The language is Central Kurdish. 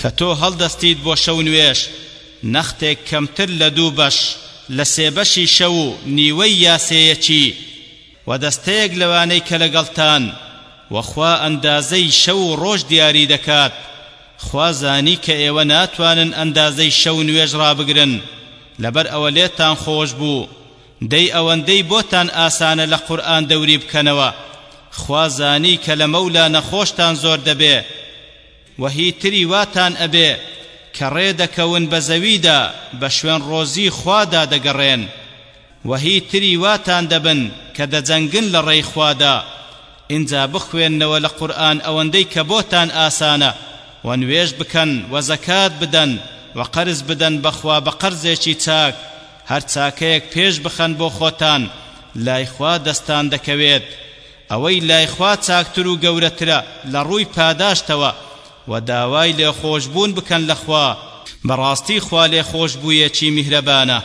کە تۆ هەڵدەستیت بۆ شەونوێژ، نەختێک کەمتر لە دوو بەش لە سێ بەشی شەو و نیوەی یا سێیەکی، وە دەستەیەک لەوانەی کە لەگەڵتان، وە خوا ئەندازەی شەو و ڕۆژ دیاری دەکات، خوا زانی کە ئێوە ناتوانن ئەندازەی شەو و نوێژ ڕابگرن، لەبەر ئەوە لێتان خۆش بوو، دەی ئەوەندەی بۆتان ئاسانە لە قورئان دەوری بکەنەوە، خوا زانی کە لەمەولا نەخۆشتان زۆر دەبێ. وە هی تری واتان ئەبێ کە ڕێ دەکەون بە زەویدا بە شوێن ڕۆزی خوادا دەگەڕێن وە هی تری واتان دەبن کە دەجەنگن لە ڕێی خوادا ئینجا بخوێننەوە لە قورئان ئەوەندەی کە بۆتان ئاسانە وە نوێژ بکەن وە زەکات بدەن وە قەرز بدەن بە خوا بە قەرزێکی چاک هەر چاکەیەک پێش بخەن بۆ خۆتان لای خوا دەستان دەکەوێت ئەوەی لای خوا چاکتر و گەورەترە لە ڕووی پاداشتەوە، وە داوای لێخۆشبوون بکەن لە خوا، بەڕاستی خوا لێخۆشبوویەکی میهرەبانە.